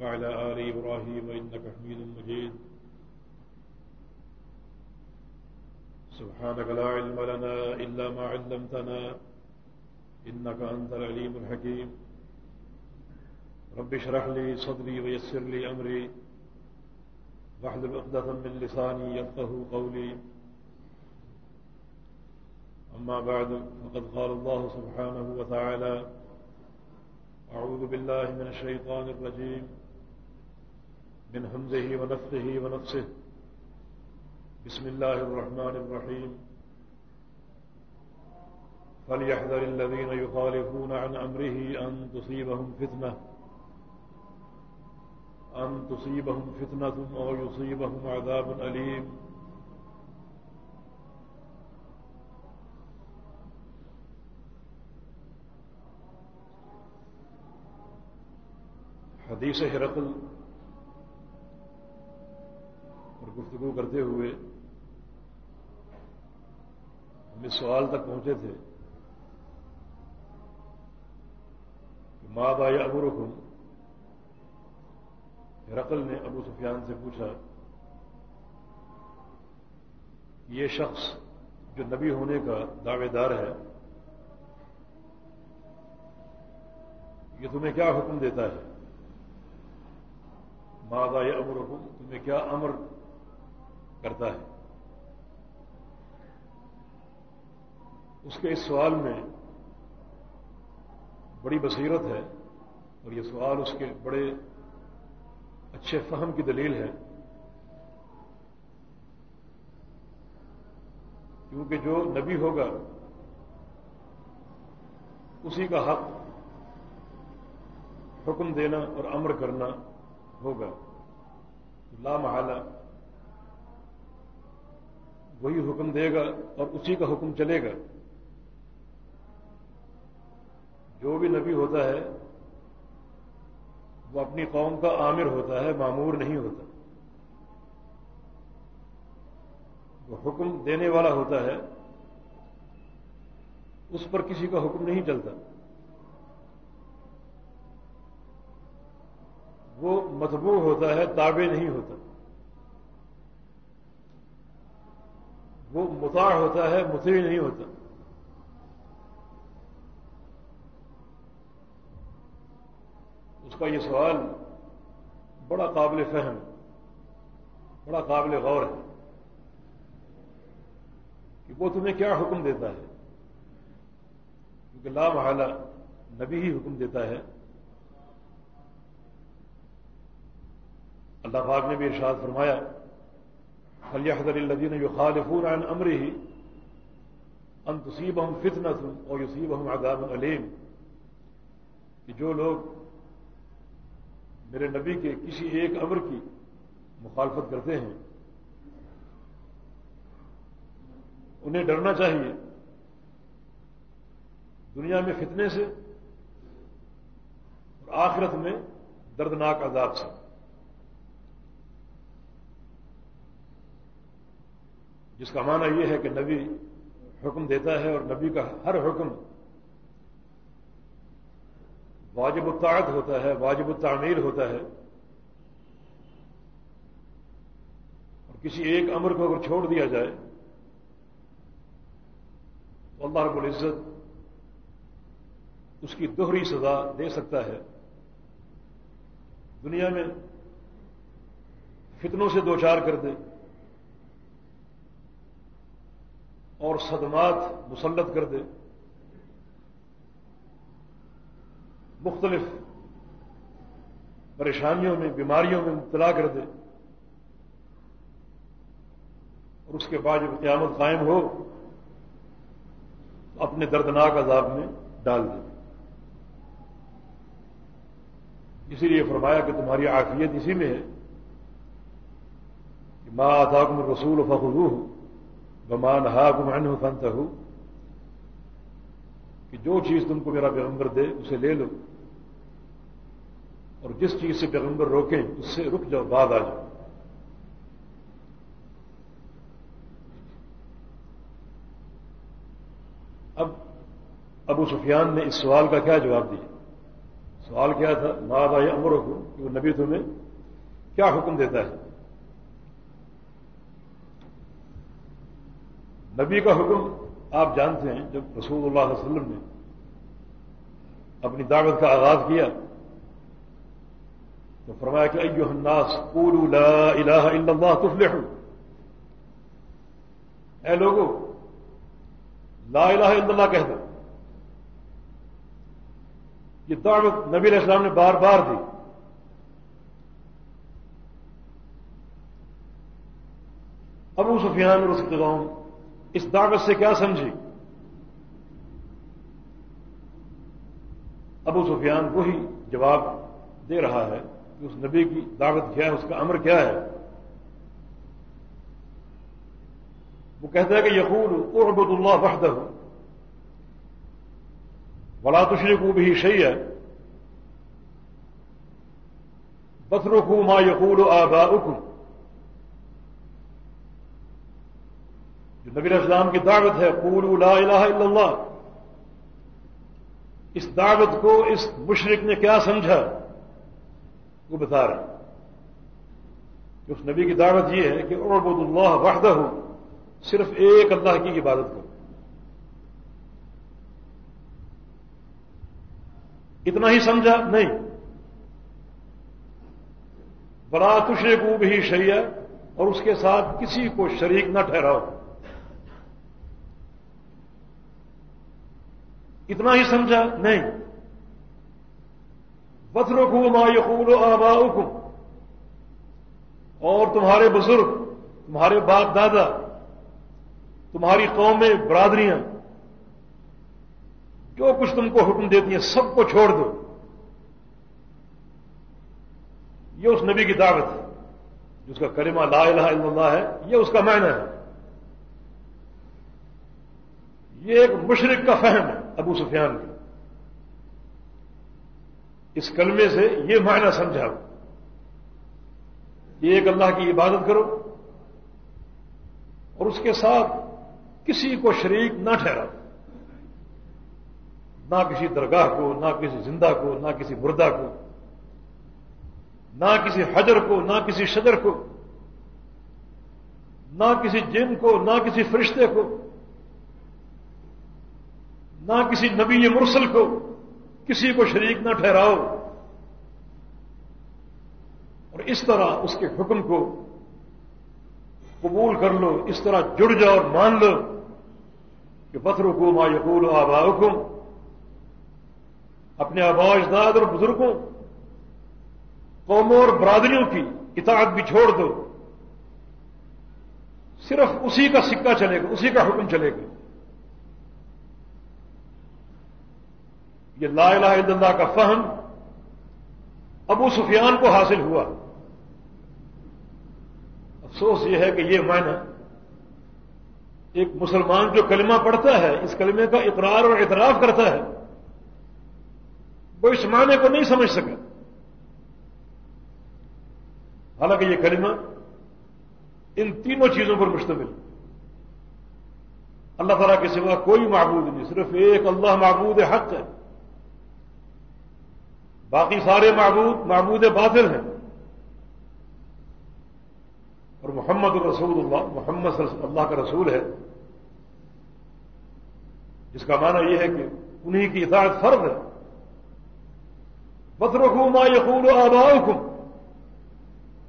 وعلى آل إبراهيم إنك حميد مجيد. سبحانك لا علم لنا إلا ما علمتنا إنك أنت العليم الحكيم. رب اشرح لي صدري ويسر لي أمري. واحلل عقدة من لساني يفقه قولي. أما بعد فقد قال الله سبحانه وتعالى أعوذ بالله من الشيطان الرجيم. من همزه ونفقه ونفسه. بسم الله الرحمن الرحيم. فليحذر الذين يخالفون عن أمره أن تصيبهم فتنة. أن تصيبهم فتنة أو يصيبهم عذاب أليم. حدیث ہرقل اور گفتگو کرتے ہوئے ہم اس سوال تک پہنچے تھے کہ ماں بایا ابو رکن ہرقل نے ابو سفیان سے پوچھا یہ شخص جو نبی ہونے کا دعوے دار ہے، یہ تمہیں کیا حکم دیتا ہے؟ مادا یا امر حکم تمہیں کیا امر کرتا ہے۔ اس کے اس سوال میں بڑی بصیرت ہے اور یہ سوال اس کے بڑے اچھے فہم کی دلیل ہے۔ کیونکہ جو نبی ہوگا، اسی کا حق حکم دینا اور امر کرنا ہوگا۔ لا محالہ۔ وہی حکم دے گا اور اسی کا حکم چلے گا۔ جو بھی نبی ہوتا ہے، وہ اپنی قوم کا عامر ہوتا ہے، معمور نہیں ہوتا۔ وہ حکم دینے والا ہوتا ہے، اس پر کسی کا حکم نہیں چلتا۔ وہ متبوع ہوتا ہے، تابع نہیں ہوتا۔ وہ متاع ہوتا ہے متوی نہیں ہوتا۔ اس کا یہ سوال بڑا قابل فہم، بڑا قابل غور ہے کہ وہ تمہیں کیا حکم دیتا ہے۔ کیونکہ لا محالہ نبی ہی حکم دیتا ہے۔ اللہ پاک نے بھی ارشاد فرمایا خلی حضر الدین یخالفون عن امر ہی ان تصیب ہم فتنت اور یصیب ہم عذاب علیم کہ جو لوگ میرے نبی کے کسی ایک امر کی مخالفت کرتے ہیں، انہیں ڈرنا چاہیے دنیا میں فتنے سے اور آخرت میں دردناک عذاب سے۔ جس کا معنی یہ ہے کہ نبی حکم دیتا ہے اور نبی کا ہر حکم واجب الطاعت ہوتا ہے، واجب التعمیر ہوتا ہے۔ اور کسی ایک امر کو اگر چھوڑ دیا جائے، تو اللہ رب العزت اس کی دوہری سزا دے سکتا ہے۔ دنیا میں فتنوں سے دوچار کر دے۔ اور صدمات مسلط کر دے۔ مختلف پریشانیوں میں، بیماریوں میں مبتلا کر دے۔ اور اس کے بعد جب قیامت قائم ہو، تو اپنے دردناک عذاب میں ڈال دے۔ اسی لیے فرمایا کہ تمہاری عافیت اسی میں ہے کہ ماں آتا کم رسول فخرو بمان ہا کم ان فنت ہو کہ جو چیز تم کو میرا پیغمبر دے، اسے لے لو۔ اور جس چیز سے پیغمبر روکیں، اس سے رک جاؤ، بعد آ جاؤ۔ اب ابو سفیان نے اس سوال کا کیا جواب دیا؟ سوال کیا تھا؟ ماں یا امر کو کہ وہ نبی تمہیں کیا حکم دیتا ہے؟ نبی کا حکم آپ جانتے ہیں، جب رسول اللہ علیہ وسلم نے اپنی دعوت کا آغاز کیا تو فرمایا کہ ایو الناس قولوا لا الہ الا اللہ تفلحوا۔ اے لوگوں لا الہ الا اللہ کہہ دو۔ یہ دعوت نبی علیہ السلام نے بار بار دی۔ ابو سفیان اور اس کے قوم اس دعوت سے کیا سمجھی؟ ابو سفیان وہی جواب دے رہا ہے کہ اس نبی کی دعوت کیا ہے، اس کا امر کیا ہے؟ وہ کہتا ہے کہ یقول اعبد اللہ وحدہ، ولا تشرکو بھی شہی ہے بسرخو ما یقول آبا جو نبی اسلام کی دعوت ہے، قولوا لا الہ الا اللہ۔ اس دعوت کو اس مشرق نے کیا سمجھا؟ وہ بتا رہے کہ اس نبی کی دعوت یہ ہے کہ اعبد اللہ وحدہ ہو صرف ایک اللہ کی عبادت کرو۔ اتنا ہی سمجھا؟ نہیں۔ بڑا تشرے کو بھی شہیا اور اس کے ساتھ کسی کو شریک نہ ٹھہراؤ۔ اتنا ہی سمجھا؟ نہیں۔ بطرخو ما یقول آبا اور تمہارے بزرگ، تمہارے باپ دادا، تمہاری قومیں برادریاں، جو کچھ تم کو حکم دیتی ہیں، سب کو چھوڑ دو۔ یہ اس نبی کی دعوت ہے، جس کا کلمہ لا الہ الا اللہ ہے، یہ اس کا معنی ہے۔ یہ ایک مشرق کا فہم ہے۔ ابو سفیان کا اس کلمے سے یہ معنی سمجھا۔ یہ ایک اللہ کی عبادت کرو اور اس کے ساتھ کسی کو شریک نہ ٹھہرا نہ کسی درگاہ کو، نہ کسی زندہ کو، نہ کسی مردہ کو، نہ کسی حجر کو، نہ کسی شجر کو، نہ کسی جن کو، نہ کسی فرشتے کو۔ نہ کسی نبی مرسل کو کسی کو شریک نہ ٹھہراؤ۔ اور اس طرح اس کے حکم کو قبول کر لو، اس طرح جڑ جاؤ اور مان لو کہ پتھر کو ما یقول آبا اپنے آبا اجداد اور بزرگوں، قوموں اور برادریوں کی اطاعت بھی چھوڑ دو۔ صرف اسی کا سکہ چلے گا، اسی کا حکم چلے گا۔ یہ لا الہ الا اللہ کا فہم ابو سفیان کو حاصل ہوا۔ افسوس یہ ہے کہ یہ معنی ایک مسلمان جو کلمہ پڑھتا ہے، اس کلمے کا اقرار اور اعتراف کرتا ہے، وہ اس معنی کو نہیں سمجھ سکا۔ حالانکہ یہ کلمہ ان تینوں چیزوں پر مشتمل۔ اللہ تعالیٰ کے سوا کوئی معبود نہیں، صرف ایک اللہ معبود حق ہے۔ باقی سارے معبود معبود باطل ہیں۔ اور محمد الرسول اللہ، محمد اللہ کا رسول ہے۔ جس کا معنی یہ ہے کہ انہی کی اطاعت فرض ہے۔ بطرخو ما یقول آباؤکم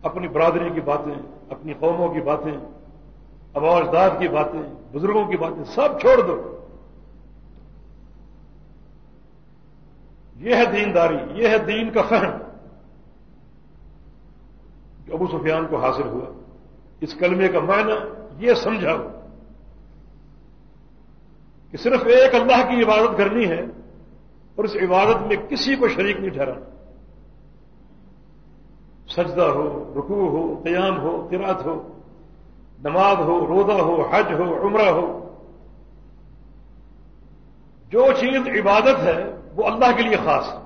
اپنی برادری کی باتیں، اپنی قوموں کی باتیں اجداد کی باتیں، بزرگوں کی باتیں سب چھوڑ دو۔ یہ ہے دینداری، یہ ہے دین کا فہم۔ جو ابو سفیان کو حاصل ہوا، اس کلمے کا معنی یہ سمجھا۔ کہ صرف ایک اللہ کی عبادت کرنی ہے اور اس عبادت میں کسی کو شریک نہیں ٹھہرا۔ سجدہ ہو، رکوع ہو، قیام ہو قرات ہو، نماز ہو، روزہ ہو، حج ہو، عمرہ ہو۔ جو چیز عبادت ہے وہ اللہ کے لیے خاص ہے۔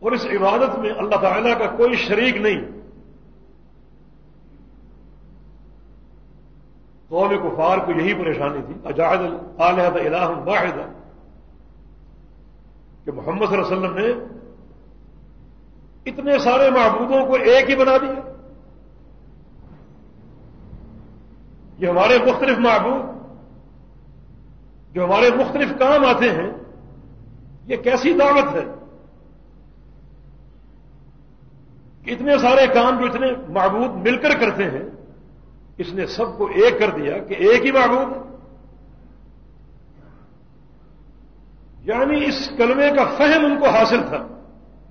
اور اس عبادت میں اللہ تعالیٰ کا کوئی شریک نہیں۔ قوم کفار کو یہی پریشانی تھی اجاز الحد الہ واحد کہ محمد صلی اللہ علیہ وسلم نے اتنے سارے معبودوں کو ایک ہی بنا دیا۔ یہ ہمارے مختلف معبود جو ہمارے مختلف کام آتے ہیں، یہ کیسی دعوت ہے؟ کہ اتنے سارے کام جو اتنے معبود مل کر کرتے ہیں، اس نے سب کو ایک کر دیا کہ ایک ہی معبود یعنی اس کلمے کا فہم ان کو حاصل تھا،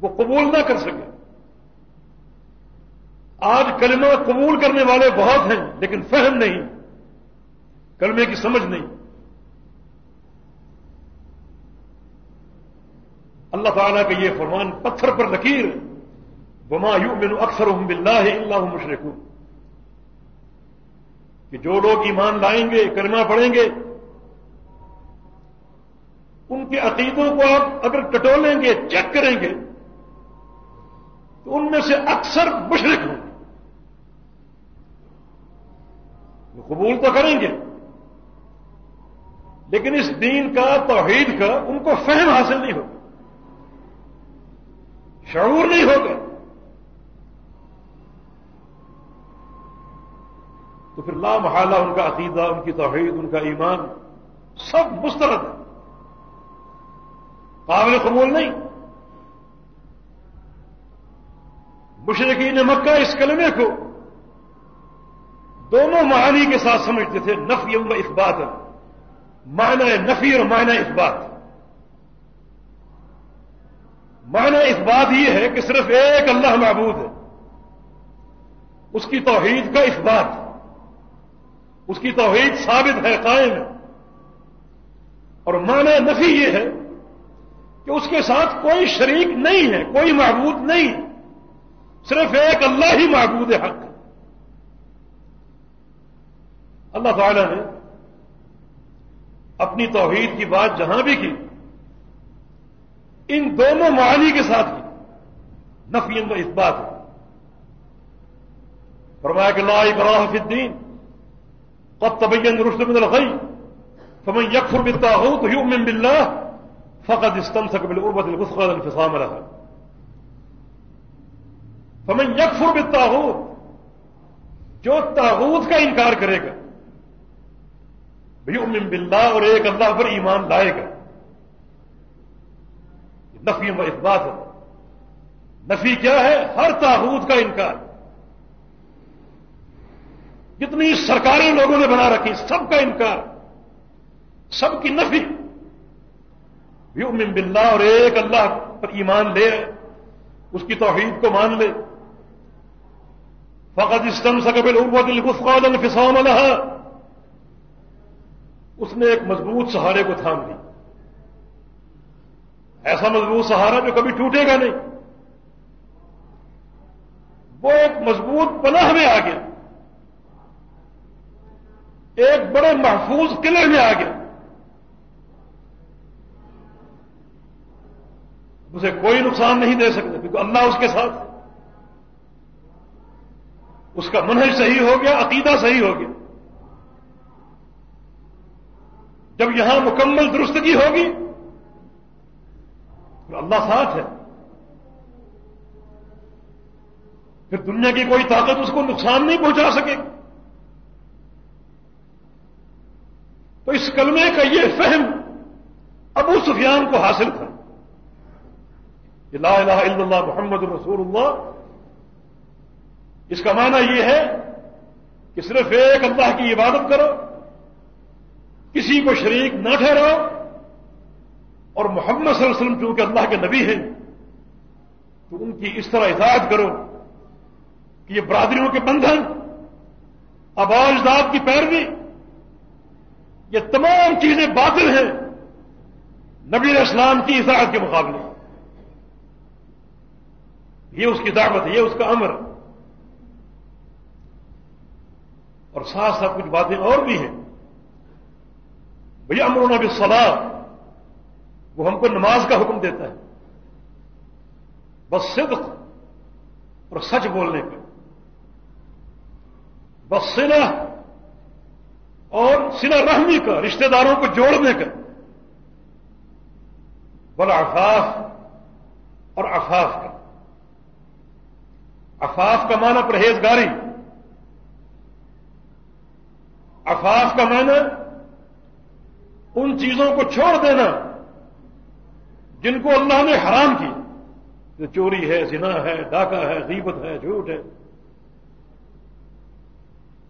وہ قبول نہ کر سکے۔ آج کلمہ قبول کرنے والے بہت ہیں، لیکن فہم نہیں، کلمے کی سمجھ نہیں۔ اللہ تعالیٰ کا یہ فرمان پتھر پر لکیر بما یو مینو اکثر باللہ اللہ مشرق کہ جو لوگ ایمان لائیں گے کرما پڑیں گے، ان کے عقیدوں کو آپ اگر کٹولیں گے، چیک کریں گے، تو ان میں سے اکثر مشرق ہوں۔ گے قبول تو کریں گے، لیکن اس دین کا، توحید کا ان کو فہم حاصل نہیں ہوگا۔ شعور نہیں ہوگا۔ تو پھر لا محالہ ان کا عقیدہ، ان کی توحید، ان کا ایمان، سب مسترد ہے۔ قابل قبول نہیں۔ مشرقین مکہ اس کلمے کو دونوں معانی کے ساتھ سمجھتے تھے، نفی و اخبات معنی نفی اور معنی اخبات معنی اس بات یہ ہے کہ صرف ایک اللہ معبود ہے۔ اس کی توحید کا اس بات۔ اس کی توحید ثابت ہے، قائم ہے۔ اور معنی نفی یہ ہے کہ اس کے ساتھ کوئی شریک نہیں ہے، کوئی معبود نہیں۔ صرف ایک اللہ ہی معبود حق اللہ تعالی نے اپنی توحید کی بات جہاں بھی کی ان دونوں معانی کے ساتھ ہی۔ نفی و اس بات ہے۔ فرمایا کہ لا اکراہ فی الدین۔ قد تبین رشد من الغی۔ فمن یکفر بالتاغوت یؤمن باللہ۔ فقد استمسک بالعربت الوثقى انفصام لها۔ فمن یکفر بالتاغوت جو تاغوت کا انکار کرے گا۔ یؤمن باللہ اور ایک اللہ پر ایمان لائے گا۔ نفی و اثبات ہے نفی کیا ہے؟ ہر تاحود کا انکار۔ جتنی سرکاری لوگوں نے بنا رکھی، سب کا انکار۔ سب کی نفی۔ یؤمن باللہ اور ایک اللہ پر ایمان لے، اس کی توحید کو مان لے۔ فقط اسٹم سکبل الغفقان الفسام الحا اس نے ایک مضبوط سہارے کو تھام دی ایسا مضبوط سہارا جو کبھی ٹوٹے گا نہیں۔ وہ ایک مضبوط پناہ میں آ گیا۔ ایک بڑے محفوظ قلعے میں آ گیا۔ اسے کوئی نقصان نہیں دے سکتے کیونکہ اللہ اس کے ساتھ۔ اس کا منہج صحیح ہو گیا، عقیدہ صحیح ہو گیا۔ جب یہاں مکمل درستگی ہوگی اللہ ساتھ ہے۔ پھر دنیا کی کوئی طاقت اس کو نقصان نہیں پہنچا سکے۔ تو اس کلمے کا یہ فہم ابو سفیان کو حاصل تھا۔ لا الہ الا اللہ محمد رسول اللہ۔ اس کا معنی یہ ہے کہ صرف ایک اللہ کی عبادت کرو، کسی کو شریک نہ ٹھہراؤ اور محمد صلی اللہ علیہ وسلم چونکہ اللہ کے نبی ہیں، تو ان کی اس طرح اطاعت کرو کہ یہ برادریوں کے بندھن آباز داد کی پیروی، یہ تمام چیزیں باطل ہیں، نبی اسلام کی اطاعت کے مقابلے۔ یہ اس کی دعوت ہے یہ اس کا امر۔ اور ساتھ ساتھ کچھ باتیں اور بھی ہیں۔ بھیا امرونا بھی وہ ہم کو نماز کا حکم دیتا ہے۔ بس صدق اور سچ بولنے کا بس سلا اور سلا رحمی کا، رشتہ داروں کو جوڑنے کا۔ بلا افاف اور افاف کا۔ افاف کا معنی پرہیزگاری۔ افاف کا معنی ان چیزوں کو چھوڑ دینا۔ جن کو اللہ نے حرام کی، جو چوری ہے، زنا ہے، ڈاکہ ہے، غیبت ہے، جھوٹ ہے۔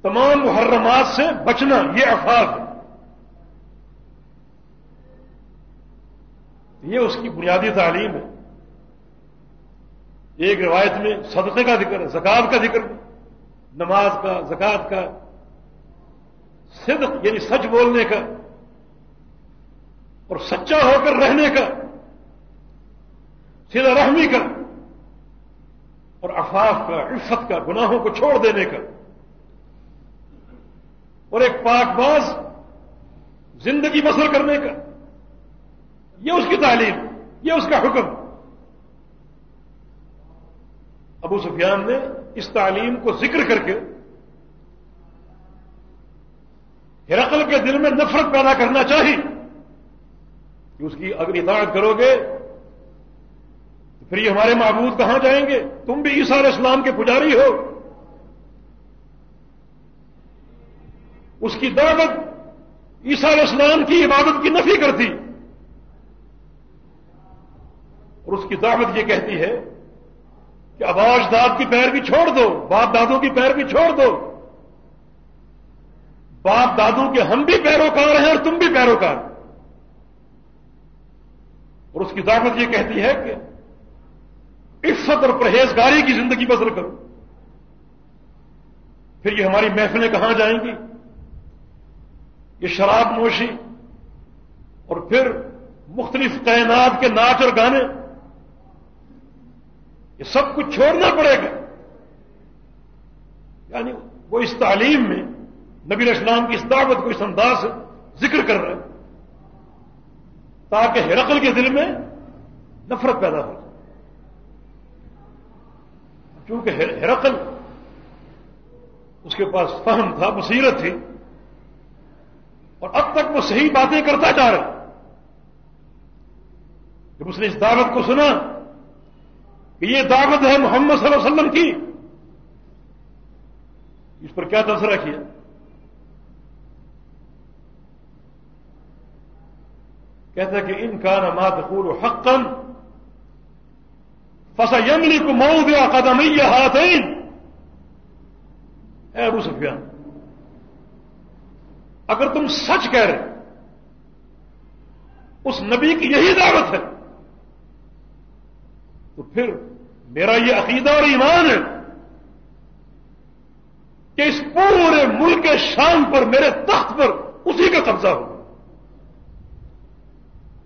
تمام محرمات سے بچنا یہ افاق ہے یہ اس کی بنیادی تعلیم ہے۔ ایک روایت میں صدقے کا ذکر ہے زکات کا ذکر، نماز کا زکات کا۔ صدق یعنی سچ بولنے کا اور سچا ہو کر رہنے کا۔ سیدھا رحمی کا اور افاف کا، عفت کا، گناہوں کو چھوڑ دینے کا۔ اور ایک پاک باز زندگی بسر کرنے کا۔ یہ اس کی تعلیم، یہ اس کا حکم۔ ابو سفیان نے اس تعلیم کو ذکر کر کے ہرقل کے دل میں نفرت پیدا کرنا چاہیے کہ اس کی اگر اطاعت کرو گے پھر یہ ہمارے معبود کہاں جائیں گے؟ تم بھی عیسیٰ علیہ السلام کے پجاری ہو۔ اس کی دعوت عیسیٰ علیہ السلام کی عبادت کی نفی کرتی۔ اور اس کی دعوت یہ کہتی ہے کہ آواز داد کی پیر بھی چھوڑ دو، باپ دادوں کی پیر بھی چھوڑ دو۔ باپ دادوں کے ہم بھی پیروکار ہیں اور تم بھی پیروکار۔ اور اس کی دعوت یہ کہتی ہے کہ عفت اور پرہیزگاری کی زندگی بسر کرو۔ پھر یہ ہماری محفلیں کہاں جائیں گی؟ یہ شراب نوشی اور پھر مختلف تعینات کے ناچ اور گانے۔ یہ سب کچھ چھوڑنا پڑے گا۔ یعنی وہ اس تعلیم میں نبی اسلام کی اس دعوت کو اس انداز سے ذکر کر رہے ہیں، تاکہ ہرقل کے دل میں نفرت پیدا ہو۔ چونکہ ہرقل اس کے پاس فہم تھا، بصیرت تھی، اور اب تک وہ صحیح باتیں کرتا جا رہا جب اس نے اس دعوت کو سنا کہ یہ دعوت ہے محمد صلی اللہ علیہ وسلم کی، اس پر کیا تبصرہ کیا؟ کہتا کہ ان کا نمات پور حقن فسا یملی کو مئو دیا قدم ہاتھ اے ابو سفیان، اگر تم سچ کہہ رہے اس نبی کی یہی دعوت ہے، تو پھر میرا یہ عقیدہ اور ایمان ہے کہ اس پورے ملک کے شان پر، میرے تخت پر اسی کا قبضہ ہو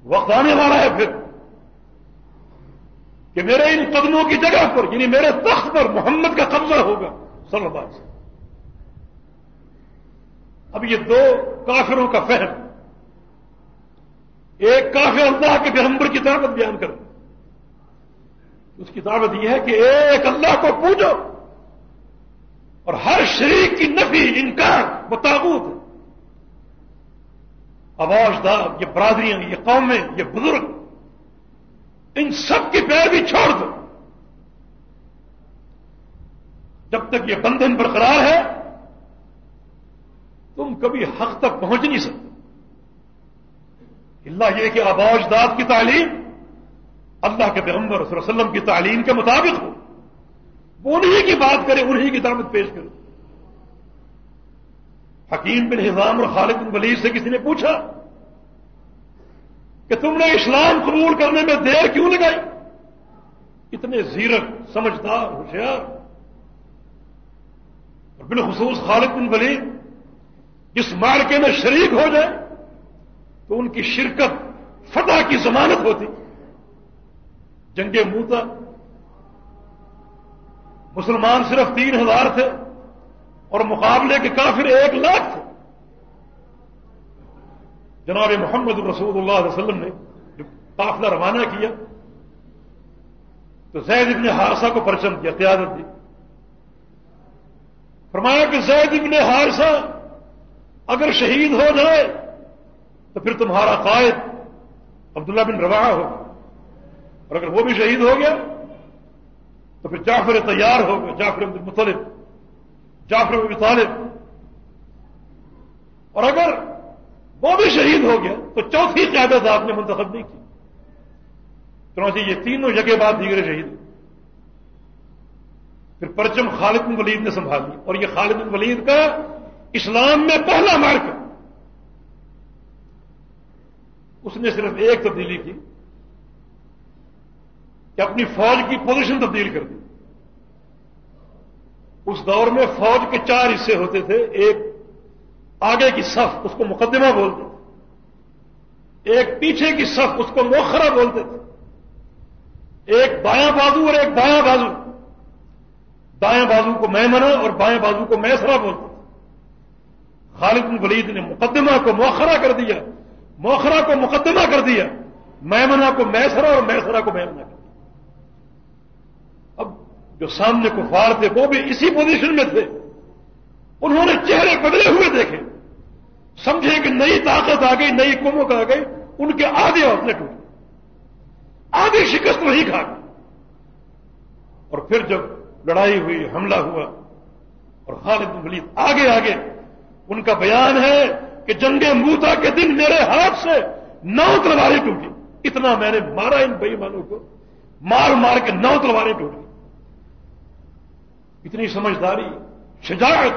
وقت آنے والا ہے پھر۔ کہ میرے ان قدموں کی جگہ پر یعنی میرے تخت پر محمد کا قبضہ ہوگا، صلی اللہ علیہ وسلم۔ اب یہ دو کافروں کا فہم۔ ایک کافر اللہ کے پیغمبر کی دعوت بیان کر اس کی دعوت یہ ہے کہ ایک اللہ کو پوجو۔ اور ہر شریک کی نفی، انکار وہ ہے آواز دار، یہ برادریاں، یہ قومیں، یہ بزرگ ان سب کی پیر بھی چھوڑ دو۔ جب تک یہ بندھن برقرار ہے، تم کبھی حق تک پہنچ نہیں سکتے۔ اللہ یہ کہ آباش داد کی تعلیم اللہ کے پیغمبر صلی اللہ علیہ وسلم کی تعلیم کے مطابق ہو۔ وہ انہیں کی بات کرے انہیں کی دعوت پیش کرے۔ حکیم بن حضام اور خالد بن ولید سے کسی نے پوچھا کہ تم نے اسلام قبول کرنے میں دیر کیوں لگائی؟ اتنے زیرک، سمجھدار، ہوشیار۔ اور بالخصوص خالد بن ولید، جس مارکے میں شریک ہو جائے، تو ان کی شرکت فتح کی ضمانت ہوتی۔ جنگ موتا، مسلمان صرف تین ہزار تھے اور مقابلے کے کافر ایک لاکھ تھے۔ جناب محمد رسول اللہ علیہ وسلم نے جو قافلہ روانہ کیا، تو زید ابن حارثہ کو پرچم کیا، قیادت دی۔ فرمایا کہ زید ابن حارثہ اگر شہید ہو جائے، تو پھر تمہارا قائد عبداللہ بن روا ہو اور اگر وہ بھی شہید ہو گیا، تو پھر جعفر تیار ہو گیا جعفر بن مطلب جعفر بن طالب۔ اور اگر وہ بھی شہید ہو گیا تو چوتھی قیادت آپ نے منتخب نہیں کی۔ چنانچہ یہ تینوں جگہ بعد دیگر شہید پھر پرچم خالد بن ولید نے سنبھالی اور یہ خالد بن ولید کا اسلام میں پہلا مارک اس نے صرف ایک تبدیلی کی کہ اپنی فوج کی پوزیشن تبدیل کر دی۔ اس دور میں فوج کے چار حصے ہوتے تھے، ایک آگے کی صف اس کو مقدمہ بولتے تھے۔ ایک پیچھے کی صف اس کو موخرا بولتے تھے۔ ایک بایاں بازو اور ایک بایاں بازو۔ دائیں بازو کو میں منا اور بائیں بازو کو میسرا بولتے تھے۔ خالد بن ولید نے مقدمہ کو موخرا کر دیا۔ موخرا کو مقدمہ کر دیا۔ میمنا کو میسرا اور میسرا کو میمنا کر دیا اب جو سامنے کو فار تھے وہ بھی اسی پوزیشن میں تھے۔ انہوں نے چہرے بدلے ہوئے دیکھے۔ سمجھے کہ نئی طاقت آ گئی، نئی کمک آ گئی، ان کے آدھے حوصلے ٹوٹے۔ آدھی شکست وہی کھا گئی اور پھر جب لڑائی ہوئی، حملہ ہوا، اور خالد ولید آگے آگے، ان کا بیان ہے کہ جنگ موتا کے دن میرے ہاتھ سے نو تلواریں ٹوٹی اتنا میں نے مارا ان بئی مانوں کو۔ مار مار کے نو تلواریں ٹوٹی اتنی سمجھداری، شجاعت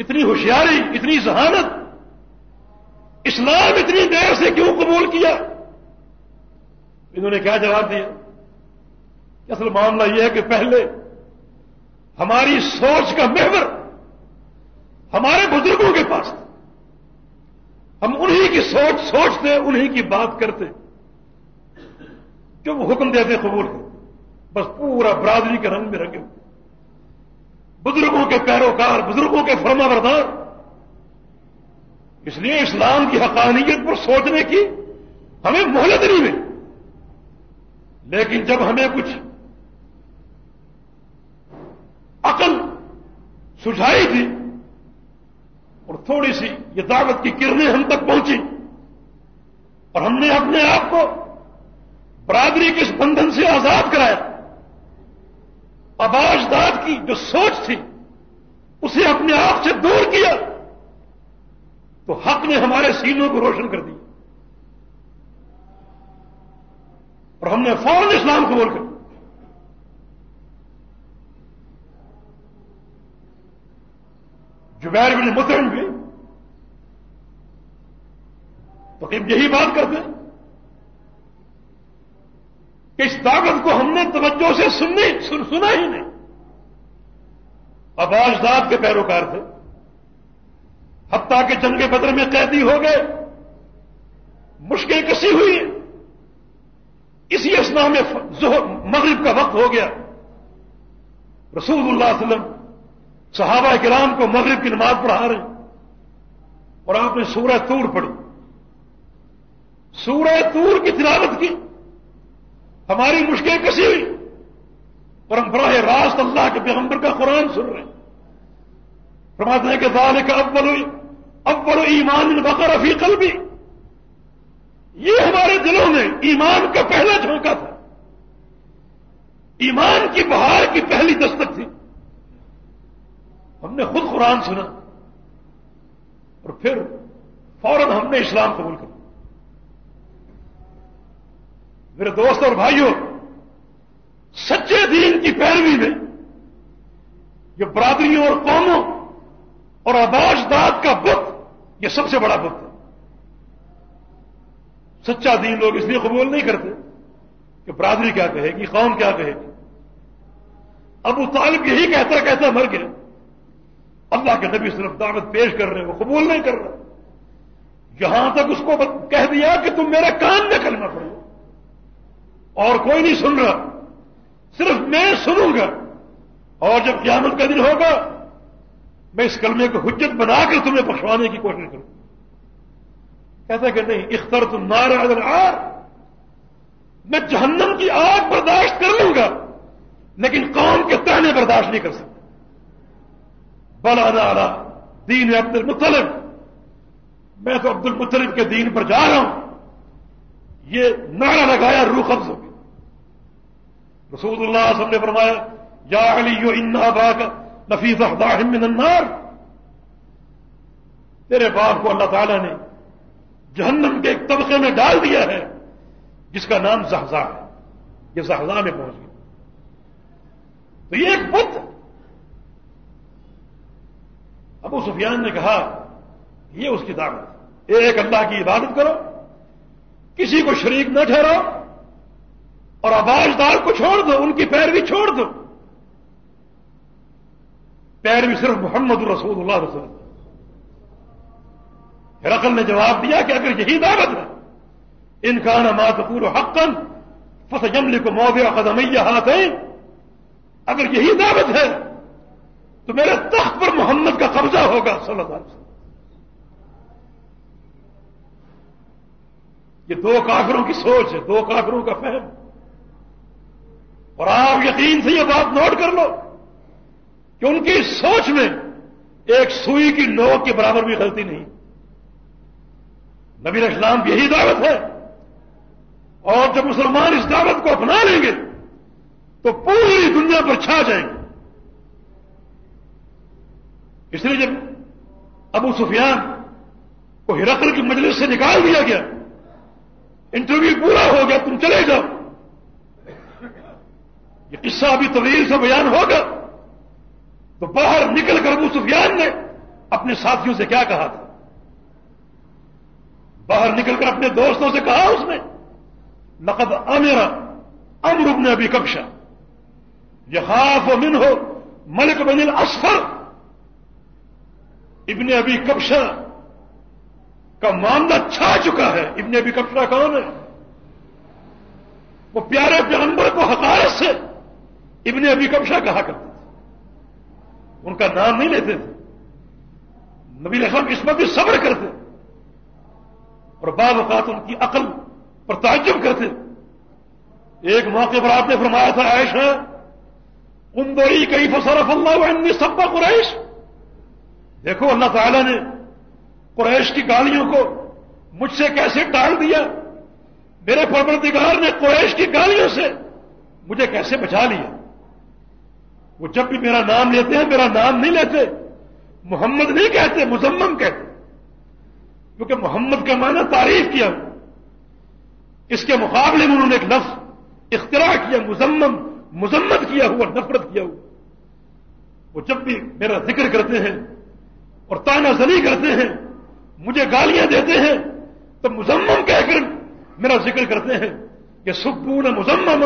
اتنی ہوشیاری، اتنی ذہانت۔ اسلام اتنی دیر سے کیوں قبول کیا؟ انہوں نے کیا جواب دیا؟ کہ اصل معاملہ یہ ہے کہ پہلے ہماری سوچ کا محور ہمارے بزرگوں کے پاس تھا۔ ہم انہی کی سوچ سوچتے، انہی کی بات کرتے۔ جو وہ حکم دیتے قبول۔ بس پورا برادری کے رنگ میں رنگے۔ بزرگوں کے پیروکار، بزرگوں کے فرما بردار اس لیے اسلام کی حقانیت پر سوچنے کی ہمیں مہلت نہیں ملی لیکن جب ہمیں کچھ عقل سجھائی تھی اور تھوڑی سی یہ دعوت کی کرنیں ہم تک پہنچی اور ہم نے اپنے آپ کو برادری کے اس بندھن سے آزاد کرایا آباش داد کی جو سوچ تھی، اسے اپنے آپ سے دور کیا تو حق نے ہمارے سینوں کو روشن کر دیا۔ اور ہم نے فوراً اسلام کو بول کر جبیر بن مسلم بھی تو یہی بات کرتے ہیں۔ کہ اس دعوت کو ہم نے توجہ سے سننی سن سنا ہی نہیں۔ اباش داد کے پیروکار تھے۔ حتیٰ کہ جنگ بدر میں قیدی ہو گئے۔ مشکل کسی ہوئی۔ اسی اسنا میں مغرب کا وقت ہو گیا۔ رسول اللہ علیہ وسلم صحابہ کرام کو مغرب کی نماز پڑھا رہے اور آپ نے سورہ تور پڑھی۔ سورہ تور کی تلاوت کی۔ ہماری مشکل کسی ہوئی۔ اور ہم براہ راست اللہ کے پیغمبر کا قرآن سن رہے ہیں۔ فرماتے ہیں کہ کا اول اول ایمان بقر فی قلبی۔ یہ ہمارے دلوں میں ایمان کا پہلا جھونکا تھا۔ ایمان کی بہار کی پہلی دستک تھی۔ ہم نے خود قرآن سنا۔ اور پھر فوراً ہم نے اسلام قبول کر میرے دوست اور بھائیوں سچے دین کی پیروی میں یہ برادریوں اور قوموں اور آباش داد کا بت، یہ سب سے بڑا بت ہے۔ سچا دین لوگ اس لیے قبول نہیں کرتے کہ برادری کیا کہے گی، قوم کیا کہے گی۔ ابو طالب یہی کہتا کہتا مر گیا۔ اللہ کے نبی صرف دعوت پیش کر رہے ہیں، وہ قبول نہیں کر رہے یہاں تک اس کو کہہ دیا کہ تم میرے کان میں کلمہ پڑو اور کوئی نہیں سن رہا۔ صرف میں سنوں گا۔ اور جب قیامت کا دن ہوگا، میں اس کلمے کو حجت بنا کر تمہیں بخشوانے کی کوشش کروں۔ کہتا کہ نہیں اختر تم نارا آر میں جہنم کی آگ برداشت کر لوں گا، لیکن قوم کے تانے برداشت نہیں کر سکتا۔ بڑا نارا دین عبد المطلب۔ میں تو عبد المطلب کے دین پر جا رہا ہوں۔ یہ نعرہ لگایا روح قبض ہو گئی رسول اللہ صلی اللہ علیہ وسلم نے فرمایا، یا علی یو انا باغ نفیس من النار۔ تیرے باپ کو اللہ تعالیٰ نے جہنم کے ایک طبقے میں ڈال دیا ہے، جس کا نام زحزا ہے، یہ زحزا میں پہنچ گیا۔ تو یہ ایک بت۔ ابو سفیان نے کہا، یہ اس کی دعوت ایک اللہ کی عبادت کرو کسی کو شریک نہ ٹھہراؤ اور آواز دار کو چھوڑ دو، ان کی پیروی چھوڑ دو۔ پیروی صرف محمد رسول اللہ رسول رقل نے جواب دیا کہ اگر یہی دعوت ہے، ان کا نمات پور حقن فس جمل کو موبیا قدمیہ ہاتھ ہے اگر یہی دعوت ہے، تو میرے تخت پر محمد کا قبضہ ہوگا، صلی اللہ علیہ وسلم۔ یہ دو کافروں کی سوچ ہے، دو کافروں کا فہم۔ اور آپ یقین سے یہ بات نوٹ کر لو کہ ان کی سوچ میں ایک سوئی کی نوک کے برابر بھی غلطی نہیں۔ نبی اسلام کی یہی دعوت ہے۔ اور جب مسلمان اس دعوت کو اپنا لیں گے تو پوری دنیا پر چھا جائیں گے۔ اس لیے جب ابو سفیان کو ہرقل کی مجلس سے نکال دیا گیا انٹرویو پورا ہو گیا، تم چلے جاؤ۔ یہ قصہ ابھی طویل سے بیان ہوگا۔ تو باہر نکل کر ابو سفیان نے اپنے ساتھیوں سے کیا کہا تھا؟ باہر نکل کر اپنے دوستوں سے کہا اس نے نقد امیرا امر ابن ابھی کبشا یہ خاف و من ہو ملک بن الاسفر ابن ابھی کبشا کا معاملہ چھا چکا ہے۔ ابن ابھی کبشا کون ہے۔ وہ پیارے پیغمبر کو حقارت سے ابن ابھی کبشا کہا کرتے تھے۔ ان کا نام نہیں لیتے تھے۔ نبی رحم اس میں بھی صبر کرتے اور بعض اوقات ان کی عقل پر تعجب کرتے ایک موقع پر آپ نے فرمایا تھا، عائشہ ان کئی فصرف اللہ سب کا قریش۔ دیکھو، اللہ تعالی نے قریش کی گالیوں کو مجھ سے کیسے ٹال دیا؟ میرے پروردگار نے قریش کی گالیوں سے مجھے کیسے بچا لیا؟ وہ جب بھی میرا نام لیتے ہیں، میرا نام نہیں لیتے، محمد نہیں کہتے مزمم کہتے۔ کیونکہ محمد کا معنی تعریف کیا۔ اس کے مقابلے میں انہوں نے ایک لفظ اختراع کیا مزمم مذمت کیا ہوا، نفرت کیا ہوا۔ وہ جب بھی میرا ذکر کرتے ہیں اور تانا زنی کرتے ہیں مجھے گالیاں دیتے ہیں، تو مزمم کہہ کر میرا ذکر کرتے ہیں کہ سکون مزمم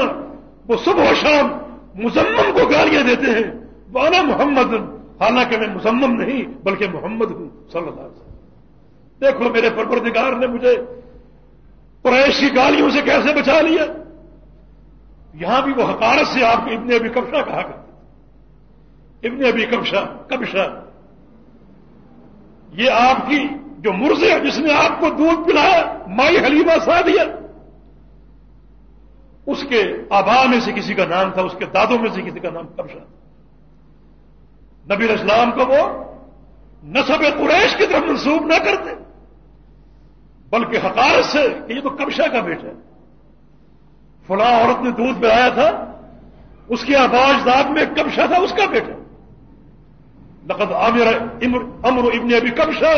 وہ صبح و شام مزمم کو گالیاں دیتے ہیں۔ والا محمد، حالانکہ میں مزمم نہیں، بلکہ محمد ہوں، صلی اللہ علیہ وسلم۔ دیکھو میرے پروردگار نے مجھے قریش کی گالیوں سے کیسے بچا لیا؟ یہاں بھی وہ حکارت سے آپ ابن ابھی کبشا کہا کرتے ابن ابھی کبشا کبشا یہ آپ کی جو مرض جس نے آپ کو دودھ پلایا، مائی حلیمہ سا دیا اس کے آبا میں سے کسی کا نام تھا، اس کے دادوں میں سے کسی کا نام کبشا نبی اسلام کو وہ نصب قریش کی طرف منسوخ نہ کرتے، بلکہ حقارت سے کہ یہ تو کبشا کا بیٹا ہے۔ فلاں عورت نے دودھ پلایا تھا، اس کی آواز داد میں کبشا تھا، اس کا بیٹا لقد عامر امر ابن ابھی کبشا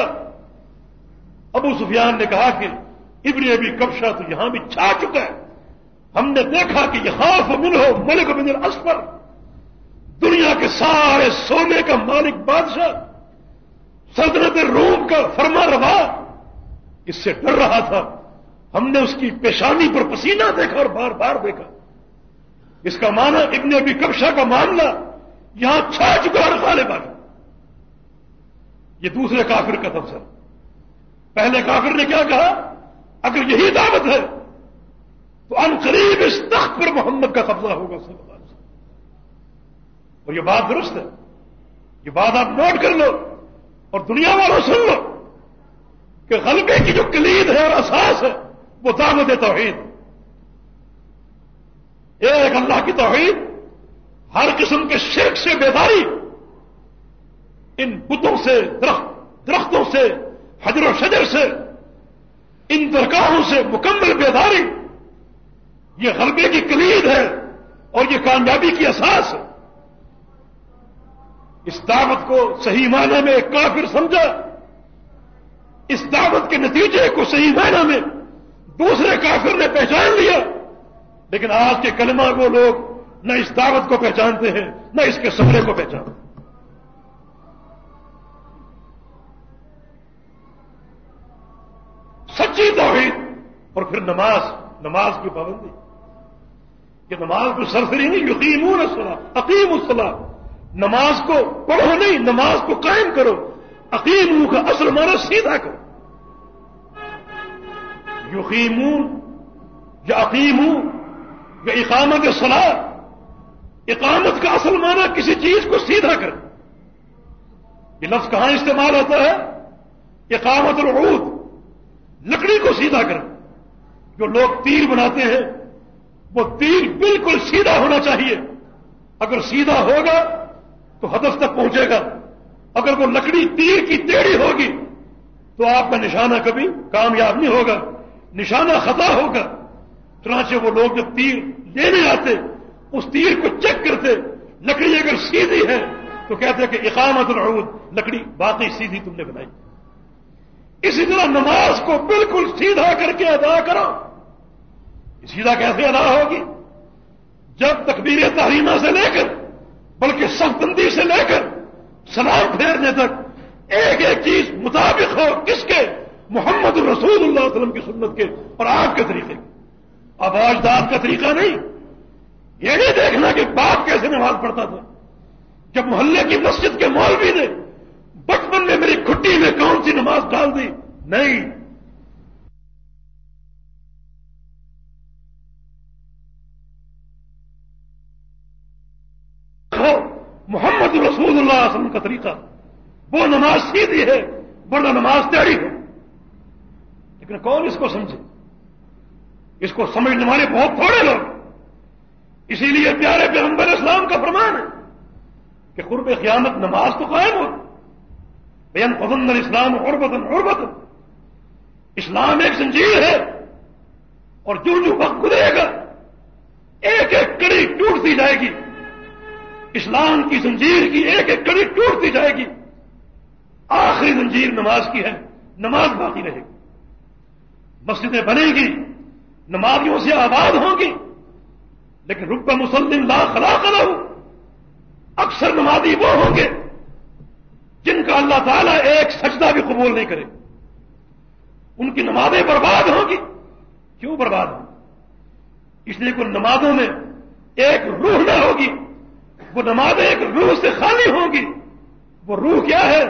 ابو سفیان نے کہا کہ ابن ابھی کبشا تو یہاں بھی چھا چکا ہے۔ ہم نے دیکھا کہ یہ خوف من ہو ملک بن الاسفر۔ دنیا کے سارے سونے کا مالک بادشاہ۔ سلطنت روم کا فرما روا۔ اس سے ڈر رہا تھا۔ ہم نے اس کی پیشانی پر پسینہ دیکھا اور بار بار دیکھا۔ اس کا معنی ابن ابھی کبشا کا معاملہ یہاں چھا چکا اور غالب آ یہ دوسرے کافر کا تفصیل پہلے کافر نے کیا کہا؟ اگر یہی دعوت ہے، تو ان قریب اس تخت پر محمد کا قبضہ ہوگا، صلی اللہ علیہ وسلم۔ اور یہ بات درست ہے۔ یہ بات آپ نوٹ کر لو اور دنیا والوں سن لو کہ غلبے کی جو کلید ہے اور اساس ہے، وہ دعوت توحید۔ ایک اللہ کی توحید، ہر قسم کے شرک سے بیداری، ان بتوں سے، درخت درختوں سے حجر و شجر سے، ان درگاہوں سے مکمل بیداری، یہ غلبے کی کلید ہے اور یہ کامیابی کی اساس ہے۔ اس دعوت کو صحیح معنی میں کافر سمجھا، اس دعوت کے نتیجے کو صحیح معنی میں دوسرے کافر نے پہچان لیا۔ لیکن آج کے کلمہ وہ لوگ نہ اس دعوت کو پہچانتے ہیں، نہ اس کے سمرے کو پہچانتے ہیں۔ سچی توحید۔ اور پھر نماز نماز کی پابندی۔ کہ نماز کو سرسری نہیں یقین الصلاح عقیم الصلاح نماز کو پڑھو نہیں، نماز کو قائم کرو۔ عقیم کا اصل مانا سیدھا کرو۔ یقیمون یا عقیم یا اقامت صلاح اقامت کا اصل معنی کسی چیز کو سیدھا کر یہ لفظ کہاں استعمال ہوتا ہے؟ اقامت العود۔ لکڑی کو سیدھا کر جو لوگ تیر بناتے ہیں، وہ تیر بالکل سیدھا ہونا چاہیے۔ اگر سیدھا ہوگا تو ہدف تک پہنچے گا۔ اگر وہ لکڑی تیر کی ٹیڑھی ہوگی تو آپ کا نشانہ کبھی کامیاب نہیں ہوگا، نشانہ خطا ہوگا۔ چنانچہ وہ لوگ جب تیر لینے آتے، اس تیر کو چیک کرتے، لکڑی اگر سیدھی ہے تو کہتے کہ اقامت العود، لکڑی باقی سیدھی تم نے بنائی۔ اسی طرح نماز کو بالکل سیدھا کر کے ادا کرو۔ سیدھا کیسے ادا ہوگی؟ جب تکبیر تحریمہ سے لے کر، بلکہ سفتندی سے لے کر، سلام پھیرنے تک ایک ایک چیز مطابق ہو، کس کے؟ محمد الرسول اللہ علیہ وسلم کی سنت کے اور آپ کے طریقے۔ آواز داد کا طریقہ نہیں۔ یہ نہیں دیکھنا کہ باپ کیسے نماز پڑھتا تھا۔ جب محلے کی مسجد کے مولوی نے بچپن میں میری کھٹی میں کون سی نماز ڈال دی؟ نہیں۔ محمد رسول اللہ علیہ وسلم کا طریقہ۔ وہ نماز سیدھی ہے، ورنہ نماز تیاری ہے لیکن کون اس کو سمجھے؟ اس کو سمجھنے والے بہت تھوڑے لوگ اسی لیے پیارے پیغمبر اسلام کا فرمان ہے کہ قرب قیامت نماز تو قائم ہو بین پسند اسلام اور بدن اسلام ایک زنجیر ہے اور جو جو وقت گزرے گا، ایک ایک کڑی ٹوٹتی جائے گی۔ اسلام کی زنجیر کی ایک ایک کڑی ٹوٹتی جائے گی۔ آخری زنجیر نماز کی ہے، نماز باقی رہے گی۔ مسجدیں بنے گی، نمازیوں سے آباد ہوں گی۔ لیکن رب مسلم لا خلا کرو اکثر نمازی وہ ہوں گے جن کا اللہ تعالیٰ ایک سجدہ بھی قبول نہیں کرے۔ ان کی نمازیں برباد ہوں گی۔ کیوں برباد ہوں؟ اس لیے کوئی نمازوں میں ایک روح نہ ہوگی۔ وہ نمازیں ایک روح سے خالی ہوں گی۔ وہ روح کیا ہے؟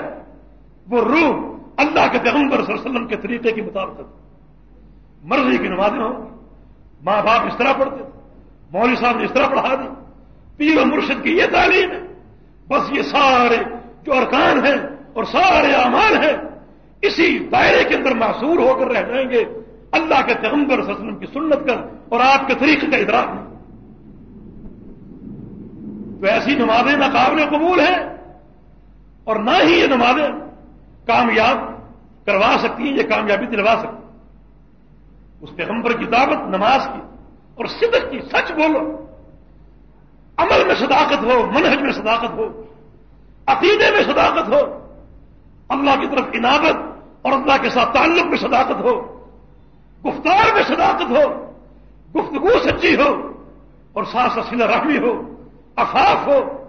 وہ روح اللہ کے پیغمبر صلی اللہ علیہ وسلم کے طریقے کی مطابقت مرضی کی نمازیں ہوں گی۔ ماں باپ اس طرح پڑھتے مولوی صاحب نے اس طرح پڑھا دی۔ پیر و مرشد کی یہ تعلیم ہے۔ بس یہ سارے جو ارکان ہیں اور سارے اعمال ہیں، اسی دائرے کے اندر معصور ہو کر رہ جائیں گے۔ اللہ کے پیغمبر صلی اللہ علیہ وسلم کی سنت کا اور آپ کے طریقے کا ادراک۔ نہیں تو ایسی نمازیں ناقابل قبول ہیں اور نہ ہی یہ نمازیں کامیاب کروا سکتی ہیں، یہ کامیابی دلوا سکتی اس پیغمبر کی دعوت نماز کی اور صدق کی، سچ بولو۔ عمل میں صداقت ہو، منہج میں صداقت ہو۔ عقیدے میں صداقت ہو، اللہ کی طرف عنابت اور اللہ کے ساتھ تعلق میں صداقت ہو، گفتار میں صداقت ہو، گفتگو سچی ہو اور ساس سلح رحمی ہو افاف ہو،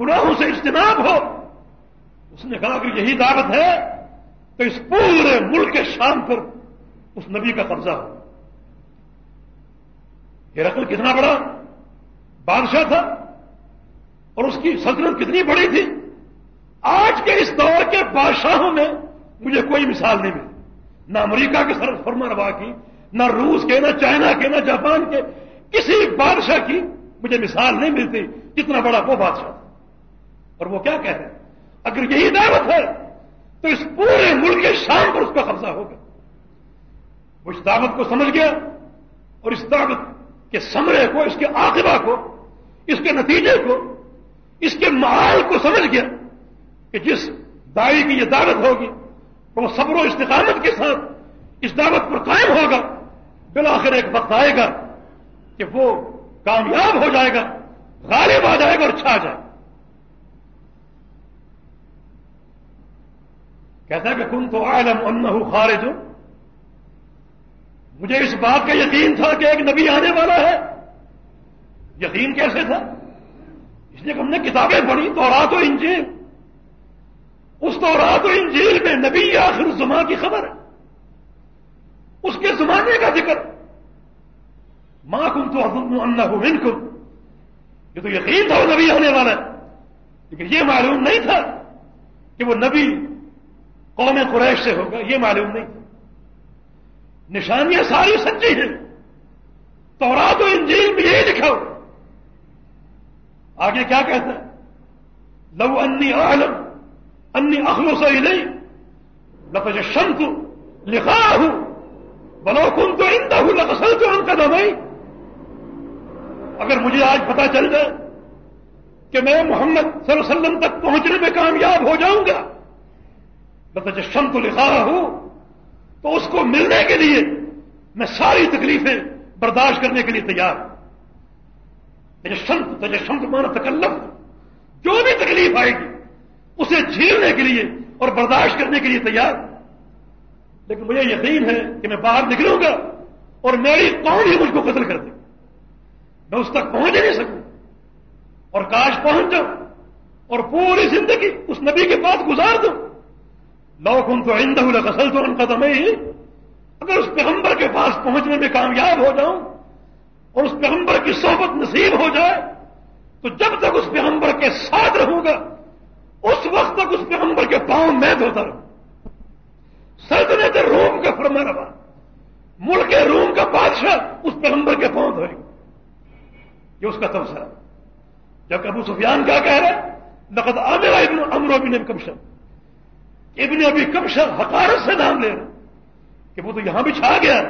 گناہوں سے اجتناب ہو۔ اس نے کہا کہ یہی دعوت ہے تو اس پورے ملک کے شام پر اس نبی کا قبضہ ہو۔ یہ رقل کتنا بڑا بادشاہ تھا اور اس کی سلطنت کتنی بڑی تھی۔ آج کے اس دور کے بادشاہوں میں مجھے کوئی مثال نہیں ملی۔ نہ امریکہ کے سر فرما روا کی، نہ روس کے، نہ چائنا کے، نہ جاپان کے، کسی بادشاہ کی مجھے مثال نہیں ملتی کتنا بڑا وہ بادشاہ تھا۔ اور وہ کیا کہہ رہے ہیں؟ اگر یہی دعوت ہے، تو اس پورے ملک کے شام پر اس کا قبضہ ہوگا وہ اس دعوت کو سمجھ گیا اور اس دعوت کے سمرے کو، اس کے آخبہ کو، اس کے نتیجے کو، اس کے مال کو سمجھ گیا۔ کہ جس دائی کی یہ دعوت ہوگی، وہ صبر و استقامت کے ساتھ اس دعوت پر قائم ہوگا، بالآخر ایک وقت آئے گا کہ وہ کامیاب ہو جائے گا، غالب آ جائے گا اور چھا جائے گا۔ کہتا ہے کہ کن تو عالم ان خارج مجھے اس بات کا یقین تھا کہ ایک نبی آنے والا ہے۔ یقین کیسے تھا؟ اس لیے کہ ہم نے کتابیں پڑھی تو رات و انجیل۔ اس تو رات و انجیل میں نبی آخر زماں کی خبر ہے۔ اس کے زمانے کا ذکر۔ ماں کم تو حضم اللہ کم یہ تو یقین تھا وہ نبی آنے والا ہے۔ لیکن یہ معلوم نہیں تھا کہ وہ نبی قوم قریش سے ہوگا۔ یہ معلوم نہیں تھا۔ نشانیاں ساری سچی ہیں۔ تو رات و انجیل میں یہی لکھا ہو آگے کیا کہتا ہے؟ لو انی عالم انی اخلو سے ہی نہیں لفظ شمت لکھا ہوں بلو کن تو اندہ ہوں لفصل تو ان کا اگر مجھے آج پتا چل جائے کہ میں محمد صلی اللہ علیہ وسلم تک پہنچنے میں کامیاب ہو جاؤں گا لفظ شمت لکھا ہوں تو اس کو ملنے کے لیے میں ساری تکلیفیں برداشت کرنے کے لیے تیار ہوں۔ تجشمت تجشمت مانا تکلف۔ جو بھی تکلیف آئے گی اسے جھیلنے کے لیے اور برداشت کرنے کے لیے تیار۔ لیکن مجھے یقین ہے کہ میں باہر نکلوں گا اور میری قوم ہی مجھ کو قتل کر دے۔ میں اس تک پہنچ نہیں سکوں۔ اور کاش پہنچ جاؤں اور پوری زندگی اس نبی کے پاس گزار دوں۔ لوکن تو آئندہ قسل تو ان قدم ہی اگر اس پیغمبر کے پاس پہنچنے میں کامیاب ہو جاؤں اور اس پیغمبر کی صحبت نصیب ہو جائے، تو جب تک اس پیغمبر کے ساتھ رہوں گا اس وقت تک اس پیغمبر کے پاؤں میں دھوتا رہوں۔ سلطنت روم کا فرما روا ملک روم کا بادشاہ اس پیغمبر کے پاؤں دھوئے۔ یہ اس کا تبصرہ۔ جب ابو سفیان کیا کہہ رہے نقد عامر ابن امر ابن کمشن۔ ابن ابھی کمشن حقارت سے نام لے رہے کہ وہ تو یہاں بھی چھا گیا۔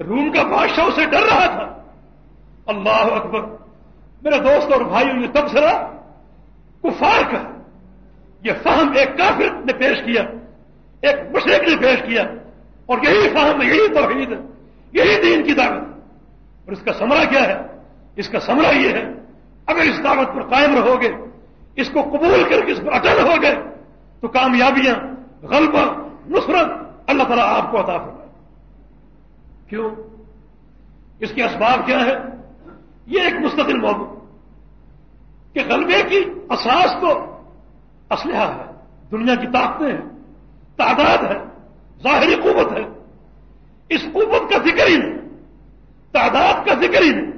روم کا بادشاہ اسے ڈر رہا تھا۔ اللہ اکبر۔ میرے دوست اور بھائیوں نے تبصرہ کفار کا یہ فہم ایک کافر نے پیش کیا، ایک مشرق نے پیش کیا، اور یہی فہم، یہی توحید ہے یہی دین کی دعوت۔ اور اس کا سمرا کیا ہے؟ اس کا سمرا یہ ہے، اگر اس دعوت پر قائم رہو گے اس کو قبول کر کے اس پر اٹل ہو گئے تو کامیابیاں، غلبہ، نصرت اللہ تعالیٰ آپ کو عطا فرمائے۔ کیوں؟ اس کے اسباب کیا ہے یہ ایک مستقل موضوع، کہ غلبے کی اساس تو اسلحہ ہے، دنیا کی طاقتیں ہیں، تعداد ہے، ظاہری قوت ہے۔ اس قوت کا ذکر ہی نہیں، تعداد کا ذکر ہی نہیں۔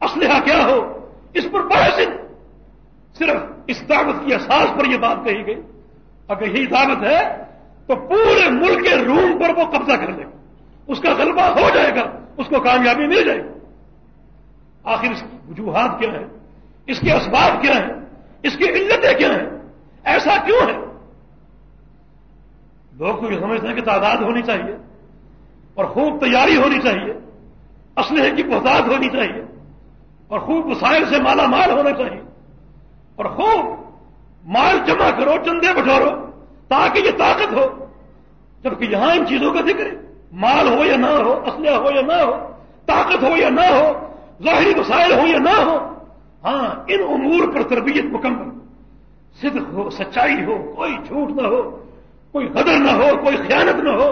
اسلحہ کیا ہو؟ اس پر بحث نہیں۔ صرف اس دعوت کی اساس پر یہ بات کہی گئی۔ اگر یہی دعوت ہے، تو پورے ملک کے روم پر وہ قبضہ کر لے۔ گا اس کا غلبہ ہو جائے گا، اس کو کامیابی مل جائے گی۔ آخر اس کی وجوہات کیا ہیں؟ اس کے اسباب کیا ہیں؟ اس کی علتیں کیا ہیں؟ ایسا کیوں ہے؟ لوگ کو یہ سمجھتے ہیں کہ تعداد ہونی چاہیے اور خوب تیاری ہونی چاہیے، اسلحے کی بہتات ہونی چاہیے اور خوب وسائل سے مالا مال ہونا چاہیے اور خوب مال جمع کرو، چندے بٹھورو تاکہ یہ طاقت ہو۔ جبکہ یہاں ان چیزوں کا ذکر ہے، مال ہو یا نہ ہو، اسلحہ ہو یا نہ ہو، طاقت ہو یا نہ ہو، ظاہری وسائل ہو یا نہ ہو ہاں ان امور پر تربیت مکمل۔ صدق ہو، سچائی ہو، کوئی جھوٹ نہ ہو، کوئی قدر نہ ہو، کوئی خیانت نہ ہو،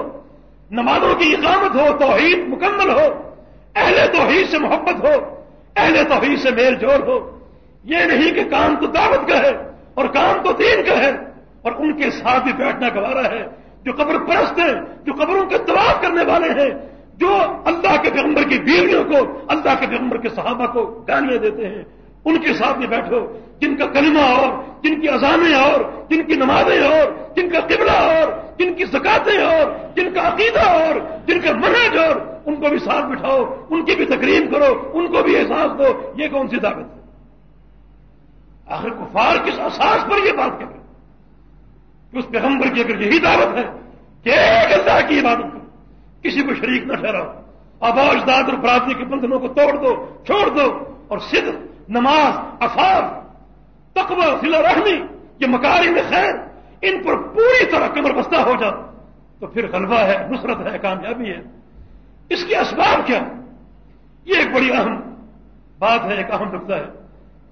نمازوں کی اقامت ہو، توحید مکمل ہو، اہل توحید سے محبت ہو، اہل توحید سے میل جوڑ ہو، یہ نہیں کہ کام تو دعوت کا ہے اور کام تو دین کا ہے اور ان کے ساتھ بھی بیٹھنا گوارا ہے، جو قبر پرست ہیں، جو قبروں کے طواف کرنے والے ہیں، جو اللہ کے پیغمبر کی بیویوں کو، اللہ کے پیغمبر کے صحابہ کو گالیاں دیتے ہیں۔ ان کے ساتھ میں بیٹھو، جن کا کلمہ اور، جن کی اذانیں اور، جن کی نمازیں اور، جن کا قبلہ اور، جن کی زکاتیں اور، جن کا عقیدہ اور، جن کا منہج اور، ان کو بھی ساتھ بٹھاؤ، ان کی بھی تقریب کرو، ان کو بھی احساس دو، یہ کون سی دعوت ہے؟ آخر کفار کس اساس پر یہ بات کر رہے کہ اس پیغمبر کی اگر یہی دعوت ہے کہ ایک اللہ کی عبادت کرو، کسی کو شریک نہ ٹھہراؤ آباش داد اور برادری کے بندھنوں کو توڑ دو، چھوڑ دو، اور صدق نماز افاظ تقوی فلا رحمی، یہ مکاری میں خیر، ان پر پوری طرح کمر بستہ ہو جاؤ تو پھر غلبہ ہے، نصرت ہے، کامیابی ہے۔ اس کے اسباب کیا؟ یہ ایک بڑی اہم بات ہے، ایک اہم نقطہ ہے۔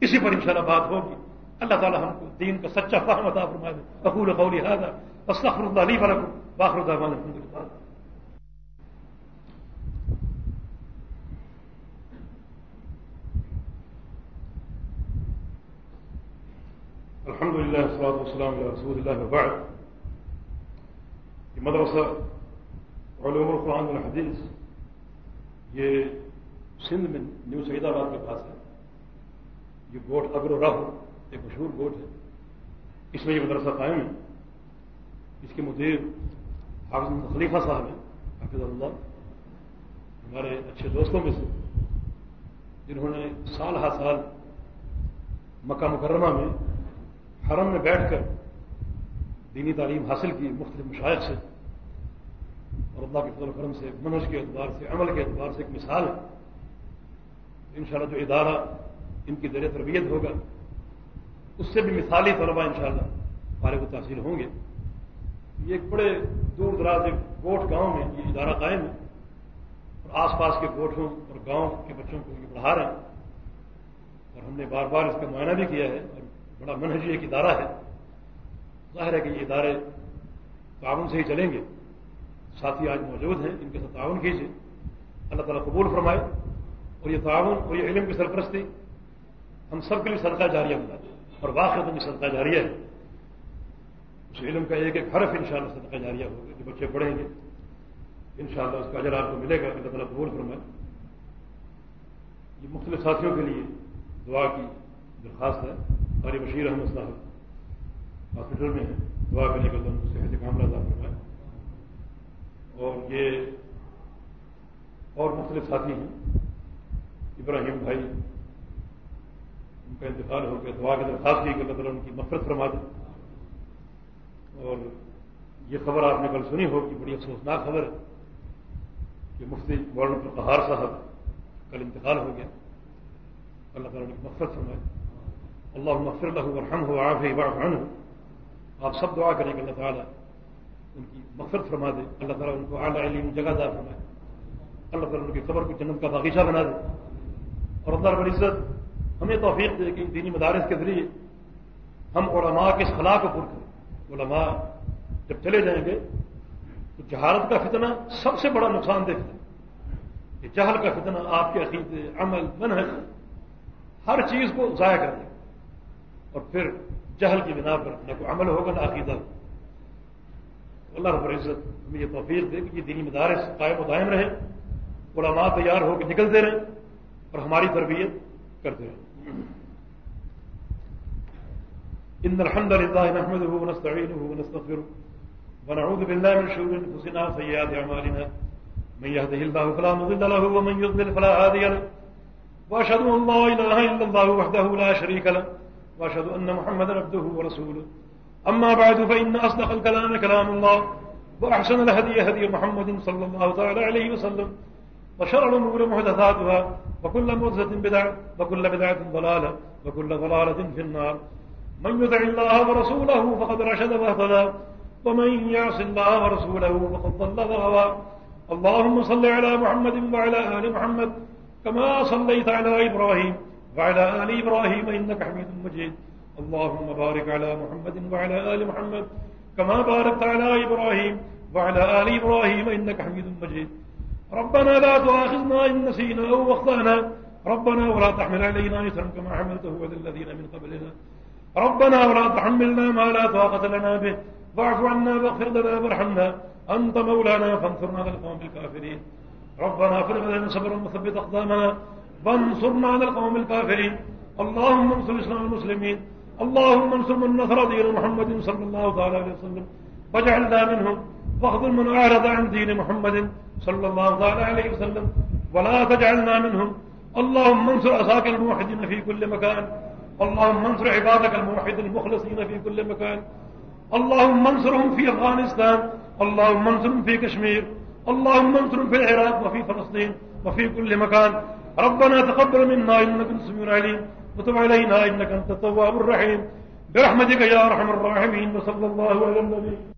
اسی پر انشاءاللہ بات ہوگی۔ اللہ تعالیٰ ہم کو دین کا سچا فہم عطا فرما دے قولی هذا استغفر الله لي ولكم واخر دعوانا الحمد لله الحمد لله والصلاة والسلام على رسول الله وبعد. یہ مدرسہ علوم القرآن والحدیث یہ سندھ میں نیو سعید آباد کے پاس ہے. یہ گوٹ اگر راہ ایک مشہور گوٹ ہے. اس میں یہ مدرسہ قائم ہے. اس کے مدیر حافظ خلیفہ صاحب ہیں، حافظ اللہ ہمارے اچھے دوستوں میں سے جنہوں نے سال ہر سال مکہ مکرمہ میں حرم میں بیٹھ کر دینی تعلیم حاصل کی مختلف مشاہد سے اور اللہ کے فضل کرم سے منج کے اعتبار سے، عمل کے اعتبار سے ایک مثال ہے۔ انشاءاللہ جو ادارہ ان کی ذریعہ تربیت ہوگا، اس سے بھی مثالی طلبا انشاءاللہ شاء اللہ و تحصیل ہوں گے۔ یہ ایک بڑے دور دراز ایک گوٹ گاؤں میں یہ ادارہ قائم ہے۔ اور آس پاس کے گوٹوں اور گاؤں کے بچوں کو یہ پڑھا رہے ہیں۔ اور ہم نے بار بار اس کا معائنہ بھی کیا ہے۔ اور بڑا منہجی ایک ادارہ ہے۔ ظاہر ہے کہ یہ ادارے تعاون سے ہی چلیں گے۔ ساتھی آج موجود ہیں، ان کے ساتھ تعاون کیجیے اللہ تعالیٰ قبول فرمائے۔ اور یہ تعاون اور یہ علم کی سرپرستی ہم سب کے لیے صدقہ جاریہ بنا اور واقع میں صدقہ جاریہ ہے۔ اس علم کا ایک ایک حرف ان شاء اللہ صدقہ جاریہ ہوگا۔ جو بچے پڑھیں گے ان شاء اللہ اس کا اجر آپ کو ملے گا۔ اللہ تعالیٰ قبول فرمائے۔ یہ مختلف ساتھیوں کے لیے دعا کی درخواست ہے۔ قاری بشیر احمد صاحب ہاسپٹل میں دعا کرنے کے لیے صحت کام رضا فرمائے۔ اور یہ اور مختلف ساتھی ہیں، ابراہیم بھائی، ان کا انتقال ہو گیا، دعا کی درخواست کی کہ اللہ تعالیٰ ان کی مفرت فرما دیں اور یہ خبر آپ نے کل سنی ہوگی بڑی افسوسناک خبر ہے کہ مفتی مولانا القہار صاحب کل انتقال ہو گیا۔ اللہ تعالیٰ نے مفرت فرمائے۔ اللہ مغفر اللہ ورحم ہو آپ ہی آپ سب دعا کریں کہ اللہ تعالیٰ ان کی مفرت فرما دے اللہ تعالیٰ ان کو اعلیٰ علم جگہ دار فرمائے۔ اللہ تعالیٰ ان کی خبر کو جنم کا باغیچہ بنا دے۔ اور اللہ رب العزت ہمیں توفیق دے کہ دینی مدارس کے ذریعے ہم علماء کے اس خلا کو پر کریں۔ علماء جب چلے جائیں گے تو جہالت کا فتنہ سب سے بڑا نقصان دہ فتنہ۔ یہ جہل کا فتنہ آپ کے عقیدے، عمل منحج ہر چیز کو ضائع کر دے۔ اور پھر جہل کی بنا پر نہ کوئی عمل ہوگا، نہ عقیدہ۔ اللہ رب العزت ہمیں یہ توفیق دے کہ یہ دینی مدارس قائم و دائم رہے، علماء تیار ہو کے نکلتے رہیں اور ہماری تربیت کرتے رہیں۔ إن الحمد لله نحمده ونستعينه ونستغفره ونعوذ بالله من شرور أنفسنا وسيئات أعمالنا من يهده الله فلا مضل له ومن يضلل فلا هادي له۔ وأشهد أن لا إله إلا الله وحده لا شريك له۔ وأشهد أن محمدا عبده ورسوله. أما بعد فإن أصدق الكلام كلام الله وأحسن الهدي هدي محمد صلى الله تعالى عليه وسلم وشر الأمور محدثاتها وكل محدثة بدعة وكل بدعة ضلالة وكل ضلالة في النار. من يطع الله ورسوله فقد رشد وأهتدى ومن يعص الله ورسوله فقد ضل وغوى. اللهم صل على محمد وعلى آل محمد كما صليت على إبراهيم وعلى آل إبراهيم إنك حميد مجيد. اللهم بارك على محمد وعلى آل محمد كما باركت على إبراهيم وعلى آل إبراهيم إنك حميد مجيد. ربنا لا تؤاخذنا إن نسينا أو أخطأنا. ربنا ولا تحمل علينا إثرا كما حملته على الذين من قبلنا. ربنا ولا تحملنا ما لا طاقة لنا به. واعف عنا واغفر لنا وارحمنا. أنت مولانا فانصرنا على القوم الكافرين. ربنا أفرغ لنا صبرا وثبت أقدامنا. وانصرنا على القوم الكافرين. اللهم انصر الإسلام المسلمين. اللهم انصر من نصر دين محمد صلى الله عليه وسلم. واجعلنا منهم. واخذل من أعرض عن دين محمد صلى الله عليه وسلم. ولا تجعلنا منهم. اللهم انصر أساك الموحدين في كل مكان. اللهم انصر عبادك الموحد المخلصين في كل مكان. اللهم انصرهم في أفغانستان. اللهم انصرهم في كشمير. اللهم انصرهم في العراق وفي فلسطين وفي كل مكان. ربنا تقبل منا إنك أنت السميع العليم. وتب علينا إنك أنت التواب الرحيم. برحمتك يا أرحم الراحمين. وصلى الله على النبي.